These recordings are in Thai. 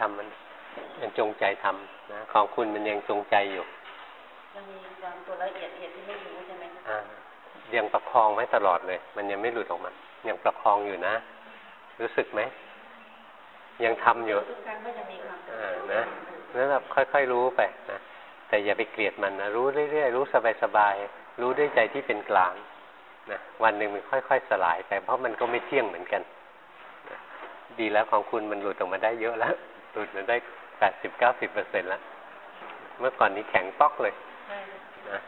ทำมันยังจงใจทำนะของคุณมันยังจงใจอยู่มันมีความตัวละเอียดเอียดที่ไม่รู้ใช่ไหมอ่ายังประคองไว้ตลอดเลย มันยังไม่หลุดออกมายังประคองอยู่นะ รู้สึกไหมยังทำอยู่ทุกครั้งก็จะมีความอ่านะนั่นแบบค่อย ๆ รู้ไปนะแต่อย่าไปเกลียดมันนะรู้เรื่อยๆรู้สบายๆรู้ด้วยใจที่เป็นกลางนะวันหนึ่งมันค่อย ๆ สลายไปเพราะมันก็ไม่เที่ยงเหมือนกันนะดีแล้วของคุณมันหลุดออกมาได้เยอะแล้ว หลุดมาได้แปดสิบเก้าสิบเปอร์เซ็นต์แล้วเมื่อก่อนนี้แข็งป๊อกเลยใช่นะ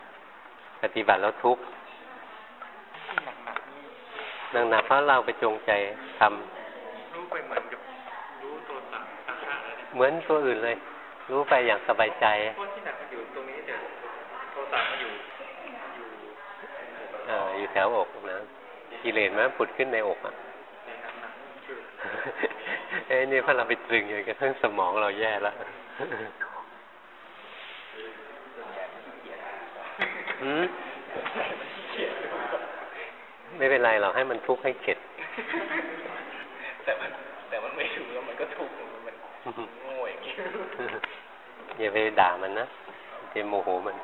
ปฏิบัติแล้วทุกข์หนักๆนี่หนักๆเพราะเราไปจงใจทำรู้ไปเหมือนกับรู้ตัวตาตาฆาอะไรเนี่ยเหมือนตัวอื่นเลย รู้ไปอย่างสบายใจเพราะที่หนักมันอยู่ตรงนี้แต่โทสะมันอยู่อยู่เอออยู่แถวอกนะกิเลสมันผุดขึ้นในอกอะในหนักๆนี่คื อเอ้ยนี่พอเราไปตรึงอย่างกระทั่งสมองเราแย่แล้วหืมไม่เป็นไรเราให้มันทุกข์ให้เข็ด แต่มันแต่มันไม่รู้แล้วมันก็ทุกข์มันโง่อย่างนี้อย่าไปด่ามันนะจะโมโหมัน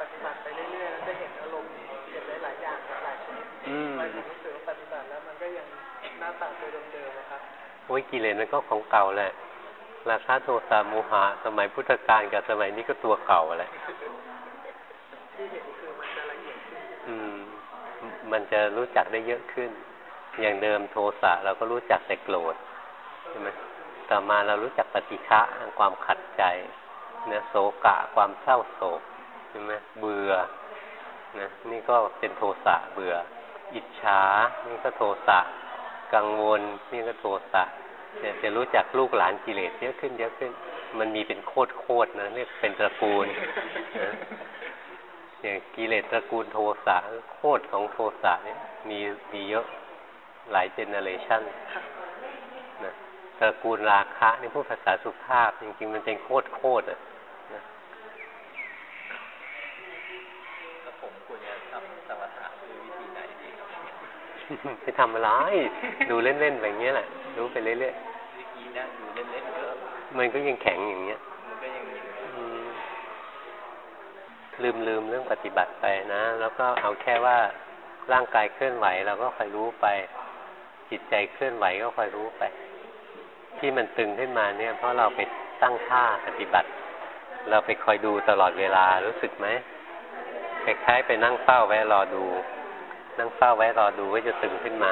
ปฏิบัติไปเรื่อยๆจะเห็นอารมณ์เห็นหลา ยๆอย่างหลายชนิดอืมมันรู้สึกว่าปฏิบัติแล้วมันก็ยังหน้าตาตัวเดิมๆนะครับโอ้ยกิเลสมันก็ของเก่าแหละราคะโทสะโมหะสมัยพุทธกาลกับสมัยนี้ก็ตัวเก่าแหละที่เห็นคือมันจะละเอียดขึ้นอืม มันจะรู้จักได้เยอะขึ้น อย่างเดิมโทสะเราก็รู้จักแต่โกรธใช่ไหมต่อมาเรารู้จักปฏิฆะความขัดใจนะโศกะความเศร้าโศกใช่ไหมเบื่อ นะนี่ก็เป็นโทสะเบื่อ อิจฉา นี่ก็โทสะกังวล นี่ก็โทสะเนี่ยจะรู้จักลูกหลานกิเลสเยอะขึ้นเยอะขึ้น มันมีเป็นโคตรโคตรนะเรียกเป็นตระกูลนะอย่างกิเลสตระกูลโทสะโคตรของโทสะเนี่ยมีมีเยอะหลายเจเนอเรชันนะตระกูลราคะนี่พูดภาษาสุภาพ จริงๆ มันเป็นโคตรโคตรอะนะ แล้วผมควรจะทำสมถะด้วยวิธีไหนดีครับ ไปทำอะไร ดูเล่นๆแบบนี้ยแหละรู้ไปเรื่อยวิธีนั่งอยู่เล่นๆก็ๆมันก็ยังแข็งอย่างเงี้ยมันก็ยังอยู่อืมลืมลืมเรื่องปฏิบัติไปนะ แล้วก็เอาแค่ว่าร่างกายเคลื่อนไหวเราก็คอยรู้ไป จิตใจเคลื่อนไหวก็คอยรู้ไป ที่มันตึงขึ้นมาเนี่ย เพราะเราไปตั้งท่าปฏิบัติ เราไปคอยดูตลอดเวลารู้สึกไหมคล้ายๆไปนั่งเฝ้าไว้รอดู นั่งเฝ้าไว้รอดูว่าจะตึงขึ้นมา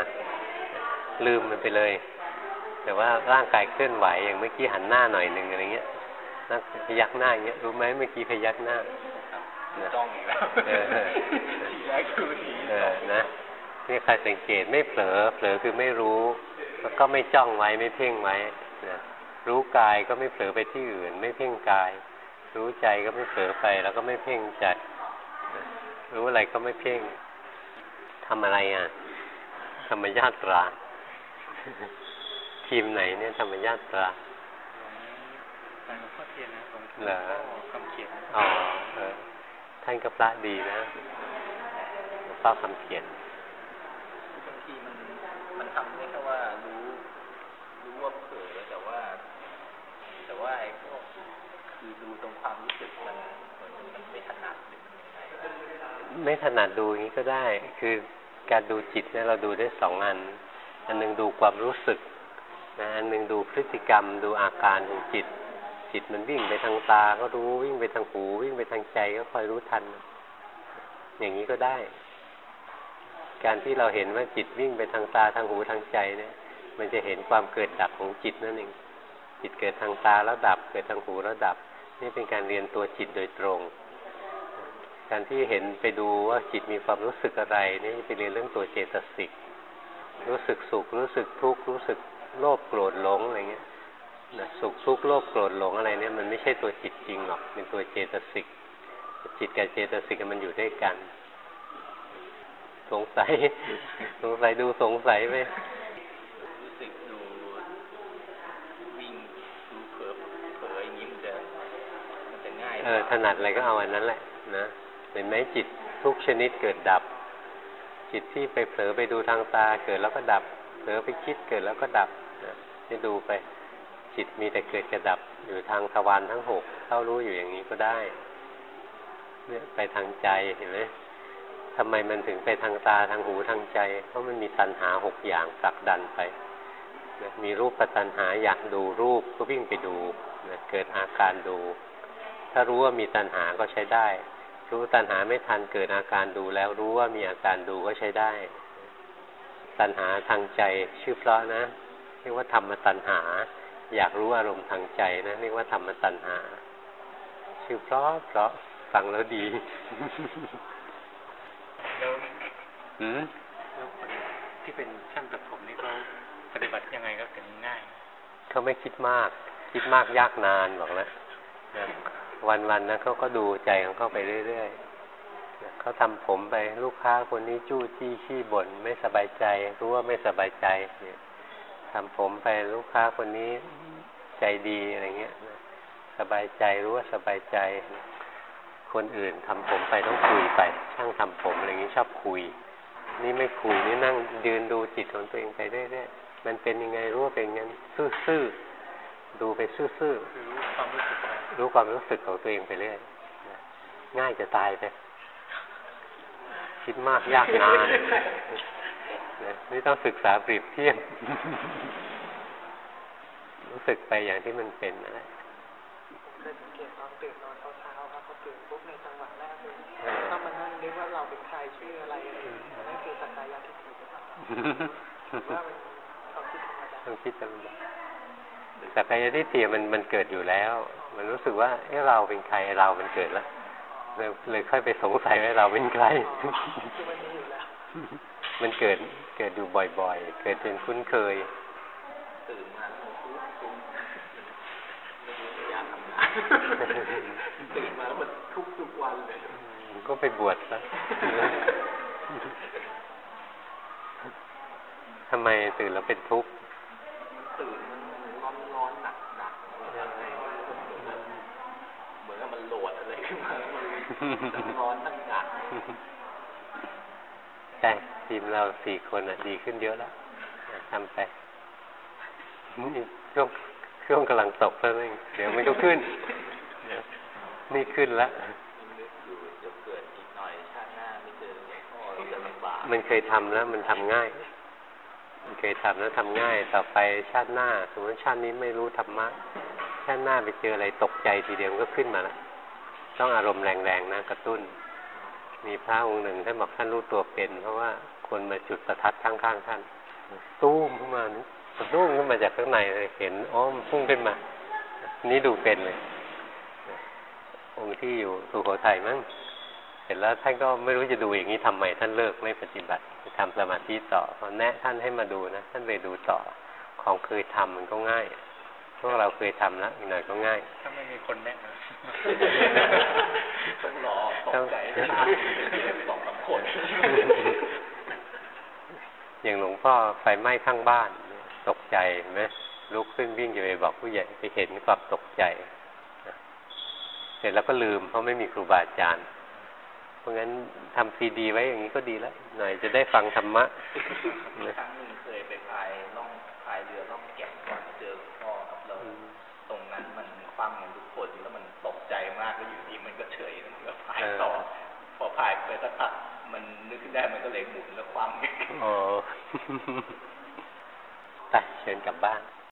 ลืมมันไปเลย แต่ว่าร่างกายเคลื่อนไหวอย่างเมื่อกี้หันหน้าหน่อยหนึ่งอะไรเงี้ยนั่งพยักหน้าอย่างเงี้ยรู้ไหมเมื่อกี้พยักหน้านะจ้องอีกแล้วเออทีแรกคือทีเออนะนี่ใครสังเกตไม่เผลอเผลอคือไม่รู้ แล้วก็ไม่จ้องไว้ไม่เพ่งไว้นะรู้กายก็ไม่เผลอไปที่อื่น ไม่เพ่งกาย รู้ใจก็ไม่เผลอไป แล้วก็ไม่เพ่งใจนะรู้อะไรก็ไม่เพ่ง ทำอะไรอะธรรมญาตรา ทีมไหนเนี่ยธรรมญาตราหลวงพ่อเทียนนะหลวงเหรอพ่อคำเขียนอ๋อเออท่านก็พระดีนะหลวงพ่อคำเขียนบางทีมันมันทำได้แค่ว่ารู้รู้ว่าเผลอแต่ว่า แต่ว่าไอ้พวกคือดูตรงความรู้สึกมันเหมือนมันไม่ถนัดหรือมันยังไงไม่ถนัดดูอย่างนี้ก็ได้ คือ การดูจิตเนี่ยเราดูได้สองอัน อันหนึงดูความรู้สึกนะอันหนึงดูพฤติกรรม ดูอาการของจิต จิตมันวิ่งไปทางตา ก็รู้วิ่งไปทางหูวิ่งไปทางใจก็คอยรู้ทัน อย่างนี้ก็ได้ การที่เราเห็นว่าจิตวิ่งไปทางตาทางหูทางใจเนี่ย มันจะเห็นความเกิดดับของจิตนั่นเองจิตเกิดทางตาแล้วดับเกิดทางหูแล้วดับ นี่เป็นการเรียนตัวจิตโดยตรง การที่เห็นไปดูว่าจิตมีความรู้สึกอะไรนี่ไปเรียนเรื่องตัวเจตสิก รู้สึกสุข รู้สึกทุกข์ รู้สึกโลภโกรธหลงอะไรเงี้ยนะสุขทุกข์โลภโกรธหลงอะไรเนี่ยมันไม่ใช่ตัวจิตจริงหรอก เป็นตัวเจตสิก จิตกับเจตสิกมันอยู่ด้วยกัน สงสัย สงสัยดูสงสัยไปรู้สึกดูวิ่งดูเผลอเผลออย่างนี้มันจะมันจะง่ายเออถนัดอะไรก็เอาอันนั้นแหละนะ เห็นไหมจิตทุกชนิดเกิดดับ จิตที่ไปเผลอไปดูทางตาเกิดแล้วก็ดับ เผลอไปคิดเกิดแล้วก็ดับนะดูไปจิตมีแต่เกิดกระดับอยู่ทางทวารทั้งหกเข้ารู้อยู่อย่างนี้ก็ได้เนี่ยไปทางใจเห็นไหมทำไมมันถึงไปทางตาทางหูทางใจ เพราะมันมีตัณหาหกอย่างผลักดันไปมีรูปปัตัณหาอยากดูรูปก็วิ่งไปดูเกิดอาการดู ถ้ารู้ว่ามีตัณหาก็ใช้ได้ รู้ตัณหาไม่ทันเกิดอาการดูแล้วรู้ว่ามีอาการดูก็ใช้ได้ ตัณหาทางใจชื่อเพราะนะเรียกว่าธรรมตัณหา อยากรู้อารมณ์ทางใจนะเรียกว่าธรรมตัณหา ชื่อเพราะเพราะฟังแล้วดีแล้วหืมแล้วคนที่เป็นช่างตัดผมนี่เขาปฏิบัติยังไงก็ถึงง่ายเขาไม่คิดมาก คิดมากยากนานบอกแล้วนะ วันๆนะเขาก็ดูใจของเขาไปเรื่อยๆเขาทำผมไปลูกค้าคนนี้จู้จี้ขี้บ่นไม่สบายใจ รู้ว่าไม่สบายใจเนี่ยทำผมไปลูกค้าคนนี้ใจดีอะไรเงี้ยสบายใจรู้ว่าสบายใจ คนอื่นทำผมไปต้องคุยไปช่างทำผมอะไรอย่างนี้ชอบคุย นี่ไม่คุยนี่นั่งยืนดูจิตของตัวเองไปเรื่อยๆมันเป็นยังไงรู้ว่าเป็นงั้นซื่อๆดูไปซื่อคือรู้ความรู้สึกไปๆ รู้ความรู้สึกของตัวเองไปเรื่อยนะง่ายจะตายไป คิดมากยากนานนะนี่ต้องศึกษาเปรียบเทียบรู้สึกไปอย่างที่มันเป็นนะเคยสังเกตตอนตื่นนอนเช้าๆครับพอตื่นปุ๊บในจังหวะแรกเลยเออต้องมานั่งนึกว่าเราเป็นใครชื่ออะไรอะไรอย่างเงี้ยนั่นคือสักกายทิฏฐิหรือเปล่าว่ามันความคิดธรรมดา ต้องคิดจำได้แต่กายทิฏฐิมันมันเกิดอยู่แล้ว มันรู้สึกว่าเอ้เราเป็นใครเรามันเกิดแล้วเลยเลยค่อยไปสงสัยว่าเราเป็นใครคือมันมีอยู่แล้วมันเกิดเกิดอยู่บ่อยๆ เกิดเป็นคุ้นเคยตื่นมาแล้วมันทุกข์ไม่รู้จะอยากทำงานตื่นมาแล้วมันทุกข์ทุกวันเลยก็ไปบวชซะทำไมตื่นแล้วเป็นทุกข์มันตื่นมันร้อนร้อนหนักหนักเหมือนกับเหมือนกับมันโหลดอะไรขึ้นมาแล้วมันทั้ง ร้อนทั้งหนักใช่ทีมเราสี่คนอะ ดีขึ้นเยอะแล้วทำไปนี่ช่วงช่วงกำลังตกแล้วนึงเดี๋ยวมันก็ขึ้น นี่ขึ้นแล้วนึกอยู่จะเกิดอีกหน่อยชาติหน้าไม่เจอหลวงพ่อเราจะลำบากมันเคยทำแล้ว มันทำง่าย มันเคยทำแล้วทำง่าย ต่อไปชาติหน้า สมมติชาตินี้ไม่รู้ธรรมะ ชาติหน้าไปเจออะไรตกใจทีเดียวมันก็ขึ้นมาแล้ว ต้องอารมณ์แรงๆนะกระตุ้น มีพระองค์หนึ่งท่านบอกท่านรู้ตัวเป็น เพราะว่าคนมาจุดประทัดข้างๆท่านตู้มขึ้นมาสะดุ้งขึ้นมาจากข้างในเลยเห็นอ๋อมันพุ่งขึ้นมา นี่ดูเป็นเลย องค์ที่อยู่สุโขทัยมั้งเสร็จแล้วท่านก็ไม่รู้จะดูอย่างนี้ทำไมท่านเลิกไม่ปฏิบัติทำสมาธิต่อพอแนะท่านให้มาดูนะ ท่านเลยดูต่อของเคยทำมันก็ง่าย พวกเราเคยทำแล้วอีกหน่อยก็ง่าย ถ้าไม่มีคนแนะนต้องรอตกใจนะสองสามคนอย่างหลวงพ่อไฟไหม้ข้างบ้าน ตกใจเห็นไหมลุกขึ้นวิ่งจะไปบอกผู้ใหญ่ไปเห็นความตกใจนะเสร็จแล้วก็ลืม เพราะไม่มีครูบาอาจารย์เพราะงั้นทำซีดีไว้อย่างนี้ก็ดีแล้ว หน่อยจะได้ฟังธรรมะนะครั้งหนึ่งเคยไปพ ไปสักพักมันนึกขึ้นได้มันก็เลยหมุนแล้วคว่ำอ๋อไปเชิญกลับบ้าน